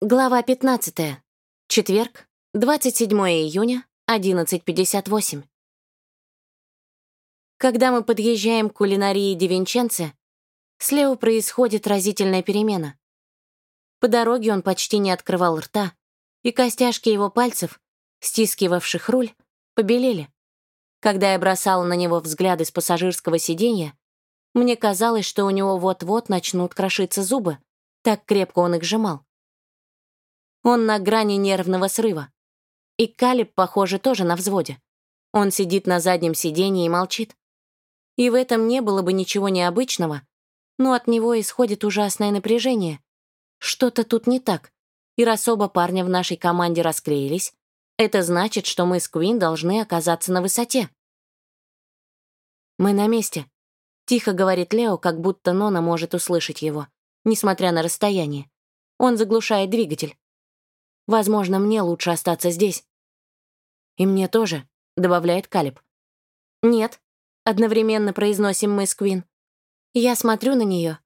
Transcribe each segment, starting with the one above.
Глава 15. Четверг, 27 июня, 11.58. Когда мы подъезжаем к кулинарии Дивинченце, слева происходит разительная перемена. По дороге он почти не открывал рта, и костяшки его пальцев, стискивавших руль, побелели. Когда я бросала на него взгляды с пассажирского сиденья, мне казалось, что у него вот-вот начнут крошиться зубы, так крепко он их сжимал. Он на грани нервного срыва. И Калиб, похоже, тоже на взводе. Он сидит на заднем сиденье и молчит. И в этом не было бы ничего необычного, но от него исходит ужасное напряжение. Что-то тут не так. И раз оба парня в нашей команде расклеились, это значит, что мы с Куин должны оказаться на высоте. «Мы на месте», — тихо говорит Лео, как будто Нона может услышать его, несмотря на расстояние. Он заглушает двигатель. Возможно, мне лучше остаться здесь». «И мне тоже», — добавляет Калиб. «Нет», — одновременно произносим мы с Квин. Я смотрю на нее,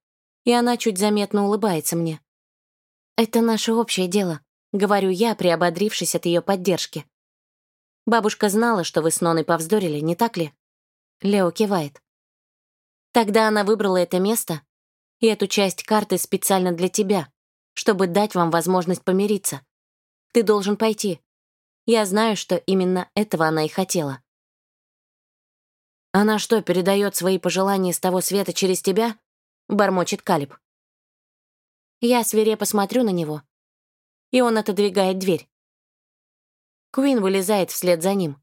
и она чуть заметно улыбается мне. «Это наше общее дело», — говорю я, приободрившись от ее поддержки. «Бабушка знала, что вы с Ноной повздорили, не так ли?» Лео кивает. «Тогда она выбрала это место и эту часть карты специально для тебя, чтобы дать вам возможность помириться. Ты должен пойти. Я знаю, что именно этого она и хотела. «Она что, передает свои пожелания с того света через тебя?» — бормочет Калиб. Я свирепо смотрю на него, и он отодвигает дверь. Куин вылезает вслед за ним.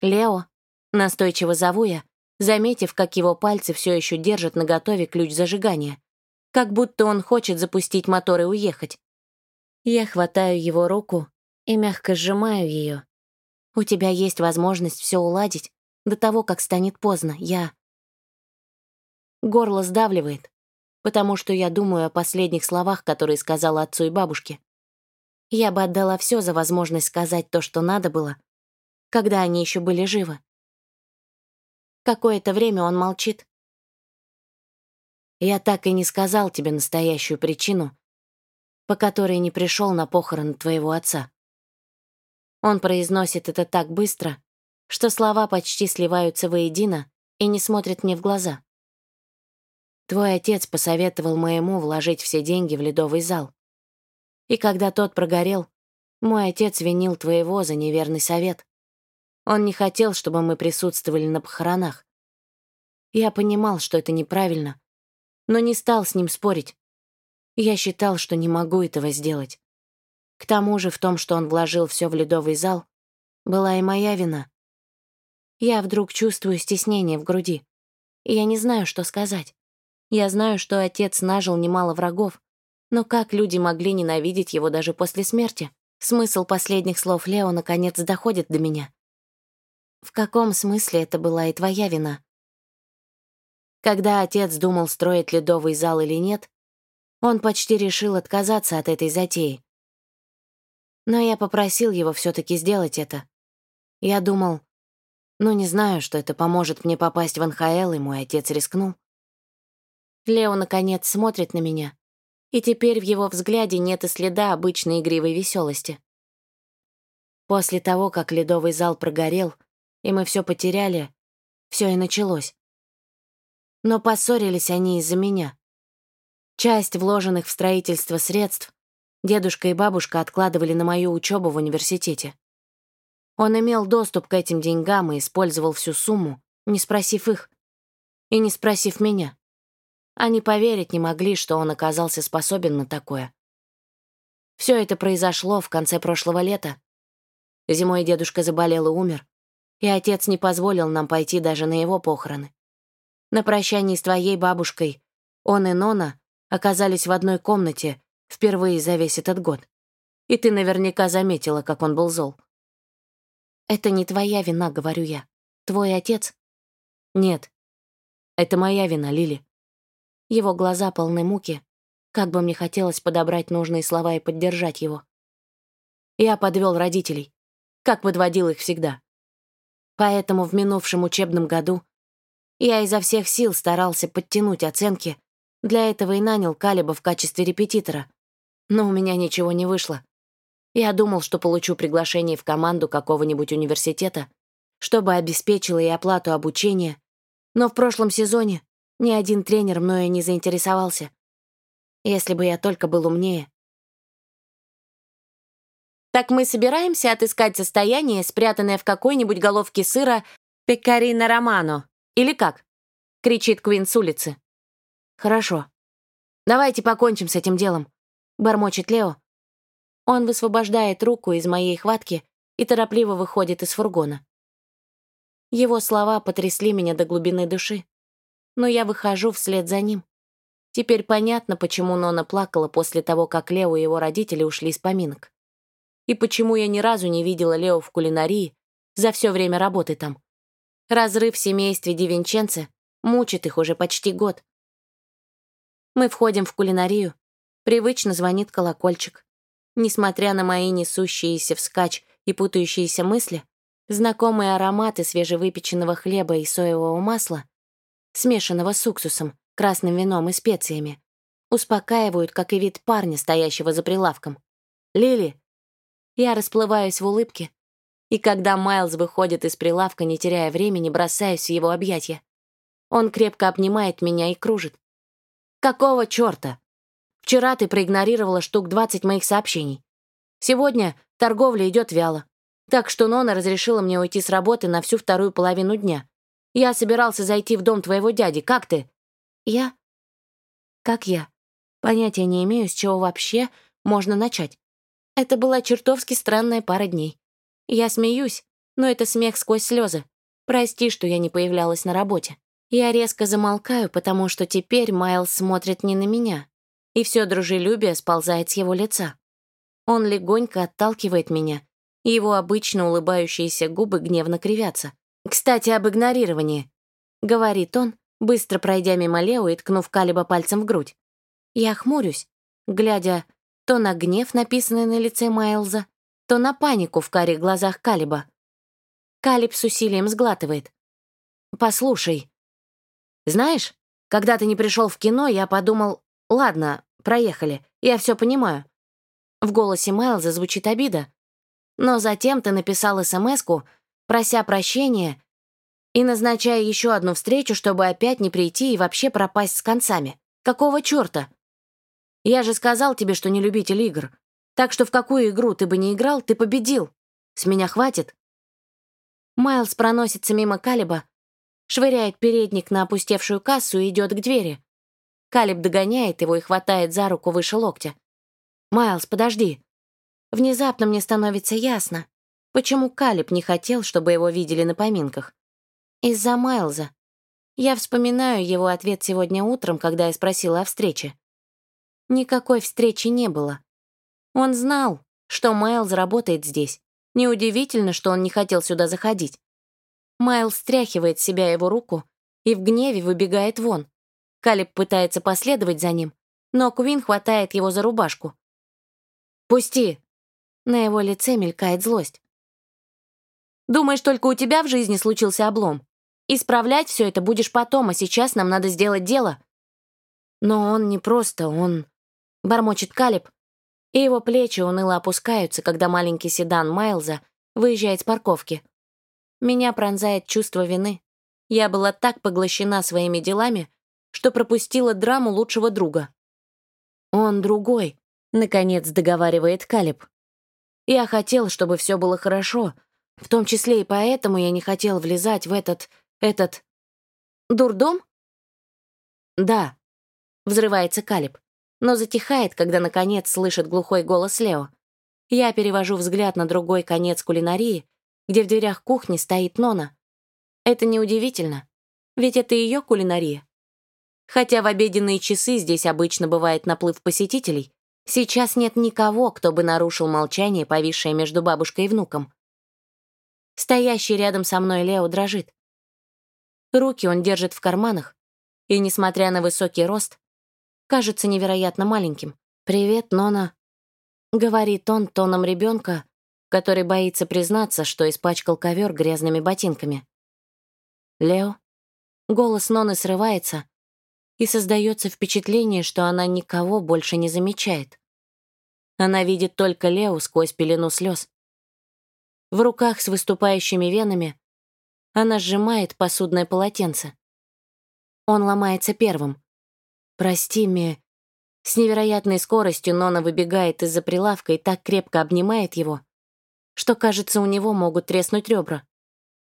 «Лео», — настойчиво зову я, заметив, как его пальцы все еще держат наготове ключ зажигания, как будто он хочет запустить мотор и уехать. Я хватаю его руку и мягко сжимаю ее. У тебя есть возможность все уладить до того, как станет поздно. Я... Горло сдавливает, потому что я думаю о последних словах, которые сказала отцу и бабушке. Я бы отдала все за возможность сказать то, что надо было, когда они еще были живы. Какое-то время он молчит. Я так и не сказал тебе настоящую причину, по которой не пришел на похороны твоего отца. Он произносит это так быстро, что слова почти сливаются воедино и не смотрят мне в глаза. Твой отец посоветовал моему вложить все деньги в ледовый зал. И когда тот прогорел, мой отец винил твоего за неверный совет. Он не хотел, чтобы мы присутствовали на похоронах. Я понимал, что это неправильно, но не стал с ним спорить, я считал, что не могу этого сделать. К тому же в том, что он вложил все в ледовый зал, была и моя вина. Я вдруг чувствую стеснение в груди. Я не знаю, что сказать. Я знаю, что отец нажил немало врагов, но как люди могли ненавидеть его даже после смерти? Смысл последних слов Лео наконец доходит до меня. В каком смысле это была и твоя вина? Когда отец думал, строить ледовый зал или нет, он почти решил отказаться от этой затеи. Но я попросил его все таки сделать это. Я думал, ну не знаю, что это поможет мне попасть в НХЛ, и мой отец рискнул. Лео, наконец, смотрит на меня, и теперь в его взгляде нет и следа обычной игривой веселости. После того, как ледовый зал прогорел, и мы все потеряли, все и началось. Но поссорились они из-за меня. Часть вложенных в строительство средств дедушка и бабушка откладывали на мою учебу в университете. Он имел доступ к этим деньгам и использовал всю сумму, не спросив их и не спросив меня. Они поверить не могли, что он оказался способен на такое. Все это произошло в конце прошлого лета. Зимой дедушка заболел и умер, и отец не позволил нам пойти даже на его похороны. На прощании с твоей бабушкой он и Нона оказались в одной комнате впервые за весь этот год. И ты наверняка заметила, как он был зол. «Это не твоя вина», — говорю я. «Твой отец?» «Нет. Это моя вина, Лили». Его глаза полны муки. Как бы мне хотелось подобрать нужные слова и поддержать его. Я подвел родителей, как подводил их всегда. Поэтому в минувшем учебном году я изо всех сил старался подтянуть оценки для этого и нанял Калиба в качестве репетитора, но у меня ничего не вышло. Я думал, что получу приглашение в команду какого-нибудь университета, чтобы обеспечила и оплату обучения, но в прошлом сезоне ни один тренер мною не заинтересовался. Если бы я только был умнее. Так мы собираемся отыскать состояние, спрятанное в какой-нибудь головке сыра «Пекарина Романо». Или как? Кричит Квин с улицы. Хорошо. Давайте покончим с этим делом. Бормочет Лео. Он высвобождает руку из моей хватки и торопливо выходит из фургона. Его слова потрясли меня до глубины души. Но я выхожу вслед за ним. Теперь понятно, почему Нона плакала после того, как Лео и его родители ушли с поминок. И почему я ни разу не видела Лео в кулинарии за все время работы там. Разрыв в семействе Дивинченце мучит их уже почти год. Мы входим в кулинарию. Привычно звонит колокольчик. Несмотря на мои несущиеся вскачь и путающиеся мысли, знакомые ароматы свежевыпеченного хлеба и соевого масла, смешанного с уксусом, красным вином и специями, успокаивают, как и вид парня, стоящего за прилавком. «Лили!» Я расплываюсь в улыбке, и когда Майлз выходит из прилавка, не теряя времени, бросаюсь в его объятия. Он крепко обнимает меня и кружит. «Какого чёрта? Вчера ты проигнорировала штук 20 моих сообщений. Сегодня торговля идет вяло. Так что Нона разрешила мне уйти с работы на всю вторую половину дня. Я собирался зайти в дом твоего дяди. Как ты?» «Я?» «Как я?» Понятия не имею, с чего вообще можно начать. Это была чертовски странная пара дней. Я смеюсь, но это смех сквозь слезы. Прости, что я не появлялась на работе. Я резко замолкаю, потому что теперь Майлз смотрит не на меня, и все дружелюбие сползает с его лица. Он легонько отталкивает меня, и его обычно улыбающиеся губы гневно кривятся. «Кстати, об игнорировании», — говорит он, быстро пройдя мимо Лео и ткнув Калиба пальцем в грудь. Я хмурюсь, глядя то на гнев, написанный на лице Майлза, то на панику в карих глазах Калиба. Калиб с усилием сглатывает. «Послушай, знаешь, когда ты не пришел в кино, я подумал, ладно, проехали, я все понимаю». В голосе Майлза звучит обида. Но затем ты написал смс прося прощения и назначая еще одну встречу, чтобы опять не прийти и вообще пропасть с концами. Какого черта? Я же сказал тебе, что не любитель игр. Так что в какую игру ты бы не играл, ты победил. С меня хватит». Майлз проносится мимо Калиба, швыряет передник на опустевшую кассу и идет к двери. Калиб догоняет его и хватает за руку выше локтя. «Майлз, подожди». Внезапно мне становится ясно, почему Калиб не хотел, чтобы его видели на поминках. Из-за Майлза. Я вспоминаю его ответ сегодня утром, когда я спросила о встрече. Никакой встречи не было. Он знал, что Майлз работает здесь. Неудивительно, что он не хотел сюда заходить. Майлз стряхивает с себя его руку и в гневе выбегает вон. Калиб пытается последовать за ним, но Квин хватает его за рубашку. «Пусти!» На его лице мелькает злость. «Думаешь, только у тебя в жизни случился облом? Исправлять все это будешь потом, а сейчас нам надо сделать дело». Но он не просто, он... Бормочет Калиб, и его плечи уныло опускаются, когда маленький седан Майлза выезжает с парковки. Меня пронзает чувство вины. Я была так поглощена своими делами, что пропустила драму лучшего друга. «Он другой», — наконец договаривает Калиб. «Я хотел, чтобы все было хорошо, в том числе и поэтому я не хотел влезать в этот... этот... дурдом?» «Да», — взрывается Калиб но затихает, когда, наконец, слышит глухой голос Лео. Я перевожу взгляд на другой конец кулинарии, где в дверях кухни стоит Нона. Это неудивительно, ведь это ее кулинария. Хотя в обеденные часы здесь обычно бывает наплыв посетителей, сейчас нет никого, кто бы нарушил молчание, повисшее между бабушкой и внуком. Стоящий рядом со мной Лео дрожит. Руки он держит в карманах, и, несмотря на высокий рост, кажется невероятно маленьким. «Привет, Нона», — говорит он тоном ребенка, который боится признаться, что испачкал ковер грязными ботинками. «Лео?» Голос Ноны срывается, и создается впечатление, что она никого больше не замечает. Она видит только Лео сквозь пелену слез. В руках с выступающими венами она сжимает посудное полотенце. Он ломается первым. «Прости, Ми...» С невероятной скоростью Нона выбегает из-за прилавка и так крепко обнимает его, что, кажется, у него могут треснуть ребра.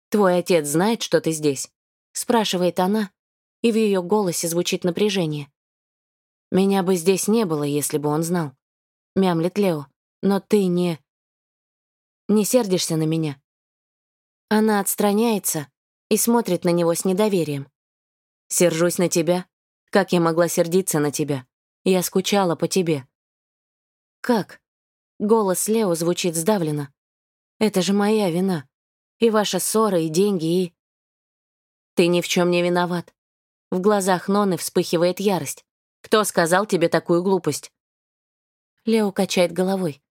«Твой отец знает, что ты здесь?» — спрашивает она, и в ее голосе звучит напряжение. «Меня бы здесь не было, если бы он знал», — мямлит Лео. «Но ты не... не сердишься на меня?» Она отстраняется и смотрит на него с недоверием. «Сержусь на тебя? Как я могла сердиться на тебя? Я скучала по тебе». «Как?» Голос Лео звучит сдавленно. «Это же моя вина. И ваша ссора, и деньги, и...» «Ты ни в чем не виноват». В глазах Ноны вспыхивает ярость. Кто сказал тебе такую глупость?» Лео качает головой.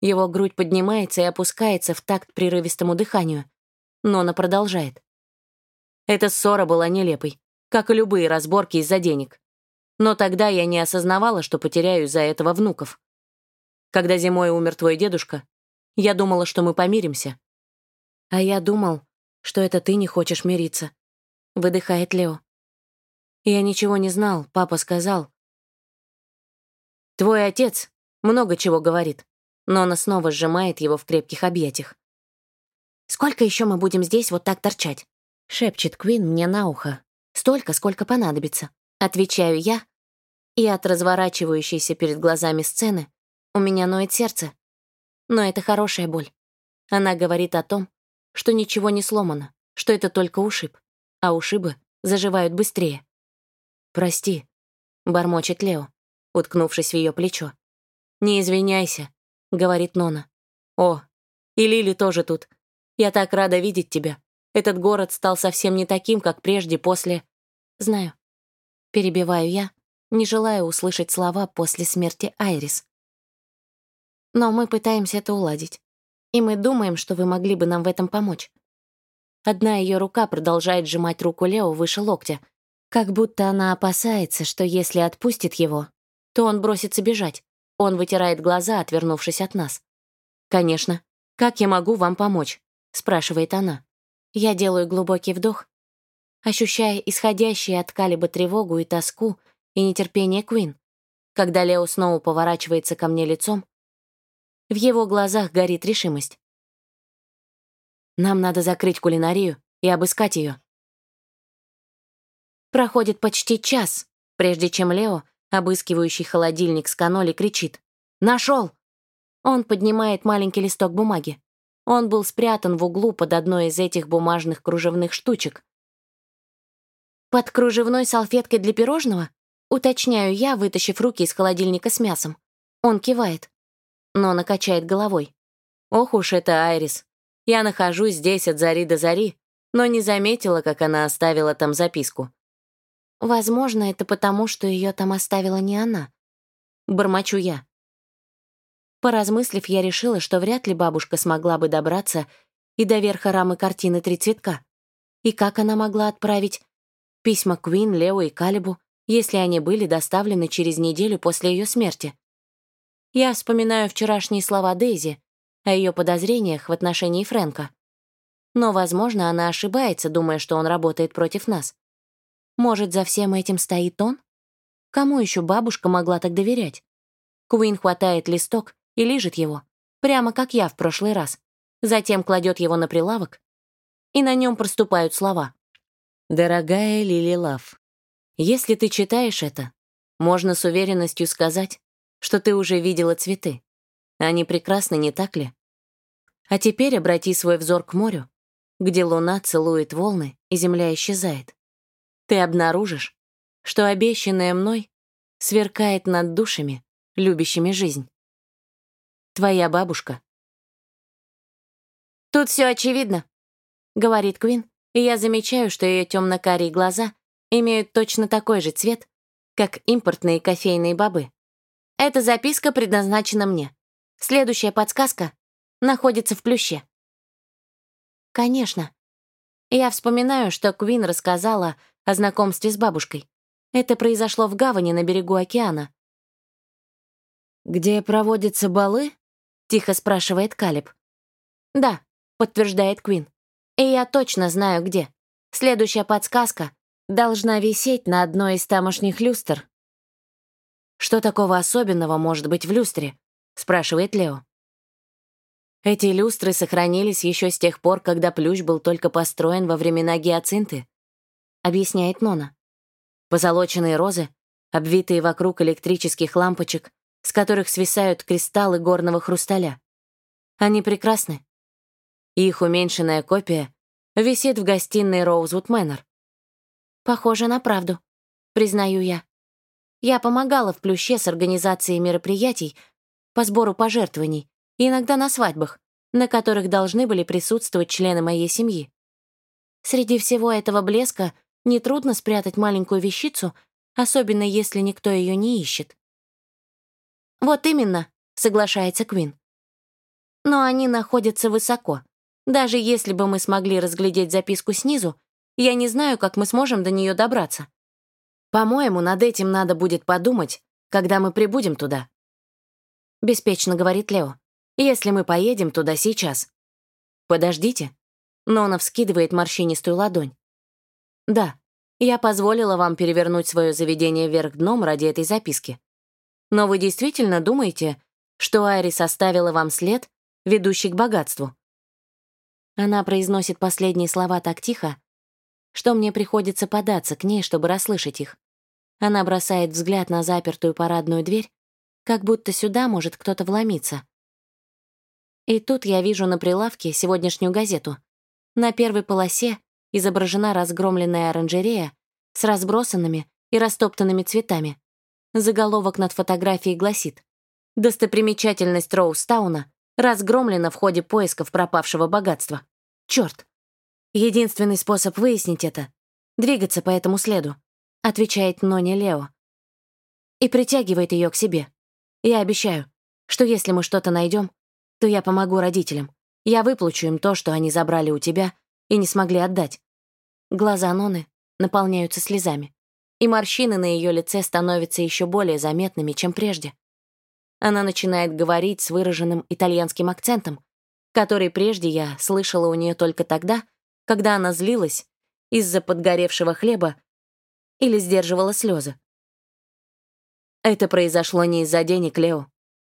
Его грудь поднимается и опускается в такт прерывистому дыханию. Нона продолжает. Эта ссора была нелепой, как и любые разборки из-за денег. Но тогда я не осознавала, что потеряю из-за этого внуков. Когда зимой умер твой дедушка, я думала, что мы помиримся. А я думал, что это ты не хочешь мириться. Выдыхает Лео. Я ничего не знал, папа сказал, Твой отец много чего говорит, но она снова сжимает его в крепких объятиях. «Сколько еще мы будем здесь вот так торчать?» — шепчет Квин мне на ухо. «Столько, сколько понадобится», — отвечаю я, и от разворачивающейся перед глазами сцены у меня ноет сердце. Но это хорошая боль. Она говорит о том, что ничего не сломано, что это только ушиб, а ушибы заживают быстрее. «Прости», — бормочет Лео уткнувшись в ее плечо. «Не извиняйся», — говорит Нона. «О, и Лили тоже тут. Я так рада видеть тебя. Этот город стал совсем не таким, как прежде после...» «Знаю». Перебиваю я, не желая услышать слова после смерти Айрис. «Но мы пытаемся это уладить. И мы думаем, что вы могли бы нам в этом помочь». Одна ее рука продолжает сжимать руку Лео выше локтя, как будто она опасается, что если отпустит его, то он бросится бежать. Он вытирает глаза, отвернувшись от нас. «Конечно. Как я могу вам помочь?» — спрашивает она. Я делаю глубокий вдох, ощущая исходящие от Калиба тревогу и тоску и нетерпение Куин. Когда Лео снова поворачивается ко мне лицом, в его глазах горит решимость. Нам надо закрыть кулинарию и обыскать ее. Проходит почти час, прежде чем Лео Обыскивающий холодильник с каноли кричит. «Нашел!» Он поднимает маленький листок бумаги. Он был спрятан в углу под одной из этих бумажных кружевных штучек. «Под кружевной салфеткой для пирожного?» Уточняю я, вытащив руки из холодильника с мясом. Он кивает. Но накачает головой. «Ох уж это Айрис. Я нахожусь здесь от зари до зари, но не заметила, как она оставила там записку. Возможно, это потому, что ее там оставила не она. Бормочу я. Поразмыслив, я решила, что вряд ли бабушка смогла бы добраться и до верха рамы картины «Три цветка». И как она могла отправить письма Квин, Лео и Калибу, если они были доставлены через неделю после ее смерти? Я вспоминаю вчерашние слова Дейзи о ее подозрениях в отношении Фрэнка. Но, возможно, она ошибается, думая, что он работает против нас. Может, за всем этим стоит он? Кому еще бабушка могла так доверять? Куин хватает листок и лижет его, прямо как я в прошлый раз. Затем кладет его на прилавок, и на нем проступают слова. «Дорогая Лили Лав, если ты читаешь это, можно с уверенностью сказать, что ты уже видела цветы. Они прекрасны, не так ли? А теперь обрати свой взор к морю, где луна целует волны, и земля исчезает ты обнаружишь, что обещанное мной сверкает над душами, любящими жизнь. Твоя бабушка. «Тут все очевидно», — говорит Квин, и я замечаю, что ее темно-карие глаза имеют точно такой же цвет, как импортные кофейные бобы. Эта записка предназначена мне. Следующая подсказка находится в плюще. Конечно. Я вспоминаю, что Квин рассказала о знакомстве с бабушкой. Это произошло в гавани на берегу океана. «Где проводятся балы?» — тихо спрашивает Калиб. «Да», — подтверждает Квин. «И я точно знаю, где. Следующая подсказка должна висеть на одной из тамошних люстр». «Что такого особенного может быть в люстре?» — спрашивает Лео. Эти люстры сохранились еще с тех пор, когда плющ был только построен во времена гиацинты, объясняет Нона. Позолоченные розы, обвитые вокруг электрических лампочек, с которых свисают кристаллы горного хрусталя. Они прекрасны. Их уменьшенная копия висит в гостиной Роузвуд Мэннер. Похоже на правду, признаю я. Я помогала в Плюще с организацией мероприятий по сбору пожертвований, иногда на свадьбах, на которых должны были присутствовать члены моей семьи. Среди всего этого блеска нетрудно спрятать маленькую вещицу, особенно если никто ее не ищет. «Вот именно», — соглашается Квин. «Но они находятся высоко. Даже если бы мы смогли разглядеть записку снизу, я не знаю, как мы сможем до нее добраться. По-моему, над этим надо будет подумать, когда мы прибудем туда», — беспечно говорит Лео если мы поедем туда сейчас. Подождите. Нона вскидывает морщинистую ладонь. Да, я позволила вам перевернуть свое заведение вверх дном ради этой записки. Но вы действительно думаете, что Айрис оставила вам след, ведущий к богатству? Она произносит последние слова так тихо, что мне приходится податься к ней, чтобы расслышать их. Она бросает взгляд на запертую парадную дверь, как будто сюда может кто-то вломиться. И тут я вижу на прилавке сегодняшнюю газету. На первой полосе изображена разгромленная оранжерея с разбросанными и растоптанными цветами. Заголовок над фотографией гласит «Достопримечательность Роустауна разгромлена в ходе поисков пропавшего богатства. Черт! Единственный способ выяснить это — двигаться по этому следу», отвечает Нони Лео. И притягивает ее к себе. Я обещаю, что если мы что-то найдем, то я помогу родителям. Я выплачу им то, что они забрали у тебя и не смогли отдать. Глаза Ноны наполняются слезами, и морщины на ее лице становятся еще более заметными, чем прежде. Она начинает говорить с выраженным итальянским акцентом, который прежде я слышала у нее только тогда, когда она злилась из-за подгоревшего хлеба или сдерживала слезы. Это произошло не из-за денег, Лео.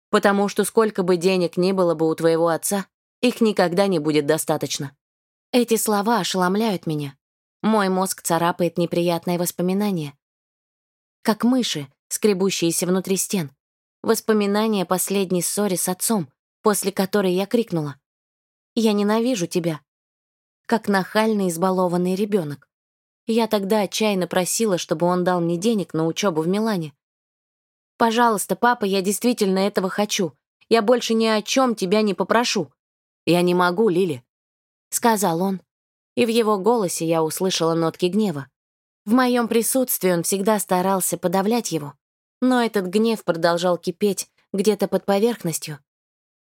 Потому что сколько бы денег ни было бы у твоего отца, их никогда не будет достаточно. Эти слова ошеломляют меня. Мой мозг царапает неприятное воспоминание. Как мыши, скребущиеся внутри стен. Воспоминания последней ссоре с отцом, после которой я крикнула. «Я ненавижу тебя!» Как нахальный избалованный ребенок. Я тогда отчаянно просила, чтобы он дал мне денег на учебу в Милане. Пожалуйста, папа, я действительно этого хочу. Я больше ни о чем тебя не попрошу. Я не могу, Лили, сказал он. И в его голосе я услышала нотки гнева. В моем присутствии он всегда старался подавлять его, но этот гнев продолжал кипеть где-то под поверхностью.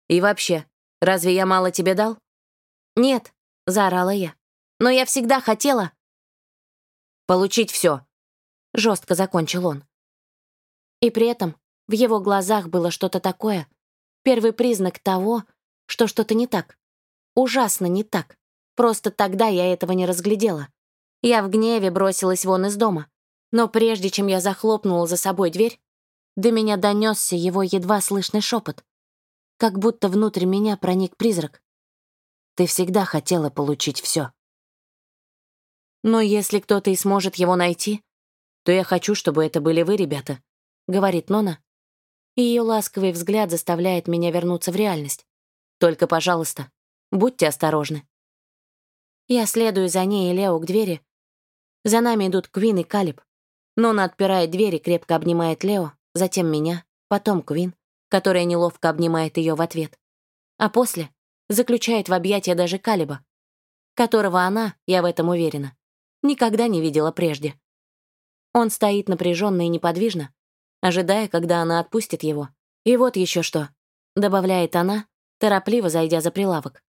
«И вообще, разве я мало тебе дал?» «Нет», — заорала я, — «но я всегда хотела...» «Получить все», — жестко закончил он. И при этом в его глазах было что-то такое, первый признак того, что что-то не так. Ужасно не так. Просто тогда я этого не разглядела. Я в гневе бросилась вон из дома. Но прежде чем я захлопнула за собой дверь, до меня донесся его едва слышный шепот, как будто внутрь меня проник призрак. Ты всегда хотела получить все. Но если кто-то и сможет его найти, то я хочу, чтобы это были вы, ребята. — говорит Нона. Ее ласковый взгляд заставляет меня вернуться в реальность. Только, пожалуйста, будьте осторожны. Я следую за ней и Лео к двери. За нами идут Квин и Калиб. Нона отпирает дверь и крепко обнимает Лео, затем меня, потом Квин, которая неловко обнимает ее в ответ. А после заключает в объятия даже Калиба, которого она, я в этом уверена, никогда не видела прежде. Он стоит напряженно и неподвижно, ожидая, когда она отпустит его. «И вот еще что», — добавляет она, торопливо зайдя за прилавок.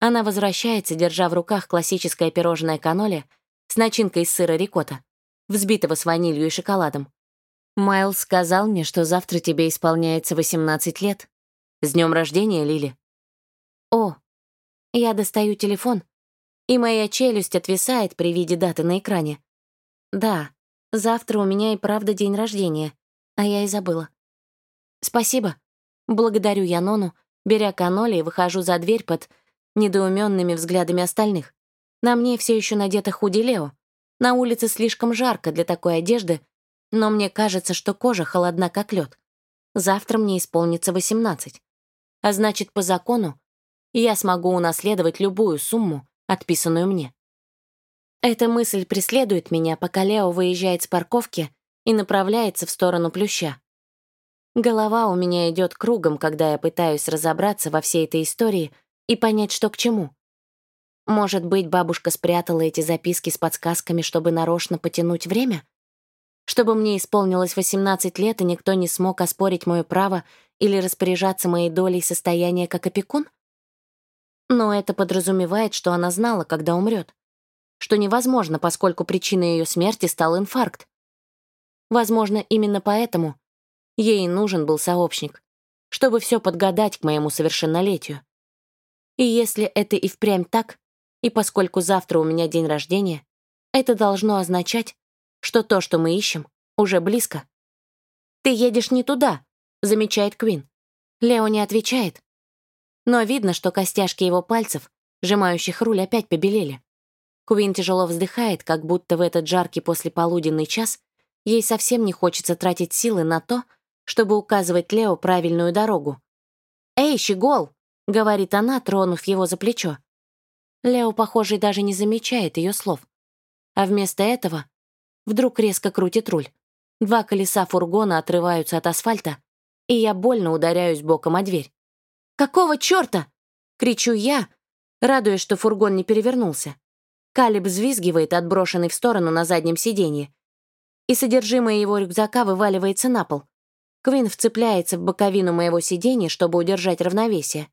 Она возвращается, держа в руках классическое пирожное каноле с начинкой из сыра рикотта, взбитого с ванилью и шоколадом. Майлз сказал мне, что завтра тебе исполняется 18 лет. С днем рождения, Лили. О, я достаю телефон, и моя челюсть отвисает при виде даты на экране. Да, завтра у меня и правда день рождения, а я и забыла. Спасибо. Благодарю я Нону, беря каноли и выхожу за дверь под недоуменными взглядами остальных. На мне все еще надето худи Лео. На улице слишком жарко для такой одежды, но мне кажется, что кожа холодна, как лед. Завтра мне исполнится 18. А значит, по закону я смогу унаследовать любую сумму, отписанную мне. Эта мысль преследует меня, пока Лео выезжает с парковки и направляется в сторону плюща. Голова у меня идет кругом, когда я пытаюсь разобраться во всей этой истории и понять, что к чему. Может быть, бабушка спрятала эти записки с подсказками, чтобы нарочно потянуть время? чтобы мне исполнилось 18 лет, и никто не смог оспорить мое право или распоряжаться моей долей состояния как опекун? Но это подразумевает, что она знала, когда умрет. Что невозможно, поскольку причиной ее смерти стал инфаркт. Возможно, именно поэтому ей нужен был сообщник, чтобы все подгадать к моему совершеннолетию. И если это и впрямь так, и поскольку завтра у меня день рождения, это должно означать, что то, что мы ищем, уже близко. «Ты едешь не туда», — замечает Квин. Лео не отвечает. Но видно, что костяшки его пальцев, сжимающих руль, опять побелели. Квин тяжело вздыхает, как будто в этот жаркий послеполуденный час ей совсем не хочется тратить силы на то, чтобы указывать Лео правильную дорогу. «Эй, щегол!» — говорит она, тронув его за плечо. Лео, похоже, даже не замечает ее слов. А вместо этого вдруг резко крутит руль. Два колеса фургона отрываются от асфальта, и я больно ударяюсь боком о дверь. «Какого чёрта?» — кричу я, радуясь, что фургон не перевернулся. Калиб взвизгивает, отброшенный в сторону на заднем сиденье, и содержимое его рюкзака вываливается на пол. Квин вцепляется в боковину моего сиденья, чтобы удержать равновесие.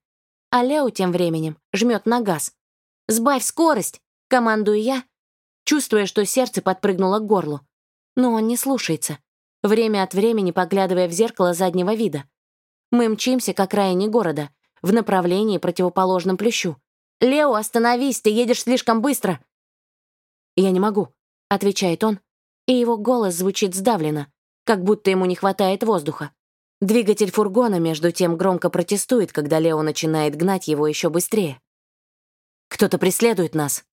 А Лео тем временем жмет на газ. «Сбавь скорость!» — командую я, чувствуя, что сердце подпрыгнуло к горлу. Но он не слушается, время от времени поглядывая в зеркало заднего вида. Мы мчимся к окраине города, в направлении, противоположном плющу. «Лео, остановись, ты едешь слишком быстро!» «Я не могу», — отвечает он, и его голос звучит сдавленно, как будто ему не хватает воздуха. Двигатель фургона, между тем, громко протестует, когда Лео начинает гнать его еще быстрее. «Кто-то преследует нас»,